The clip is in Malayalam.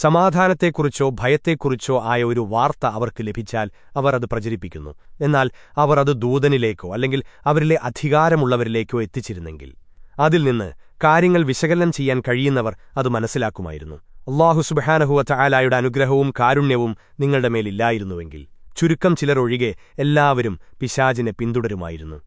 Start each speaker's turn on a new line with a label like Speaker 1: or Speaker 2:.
Speaker 1: സമാധാനത്തെക്കുറിച്ചോ ഭയത്തെക്കുറിച്ചോ ആയ ഒരു വാർത്ത അവർക്ക് ലഭിച്ചാൽ അവർ അത് പ്രചരിപ്പിക്കുന്നു. എന്നാൽ അവർ അത് ദൂതനിലേക്കോ അല്ലെങ്കിൽ അവരിലെ അധികാരമുള്ളവരിലേക്കോ എത്തിച്ചിരുന്നെങ്കിൽ അതിൽ നിന്ന് കാര്യങ്ങൾ വിശകലനം ചെയ്യാൻ കഴിയുന്നവർ അത് മനസ്സിലാക്കുമായിരുന്നു. അള്ളാഹു സുബഹാനഹുവ ചായാലായുടെ അനുഗ്രഹവും കാരുണ്യവും നിങ്ങളുടെ മേലില്ലായിരുന്നുവെങ്കിൽ ചുരുക്കം ചിലർ എല്ലാവരും പിശാജിനെ പിന്തുടരുമായിരുന്നു.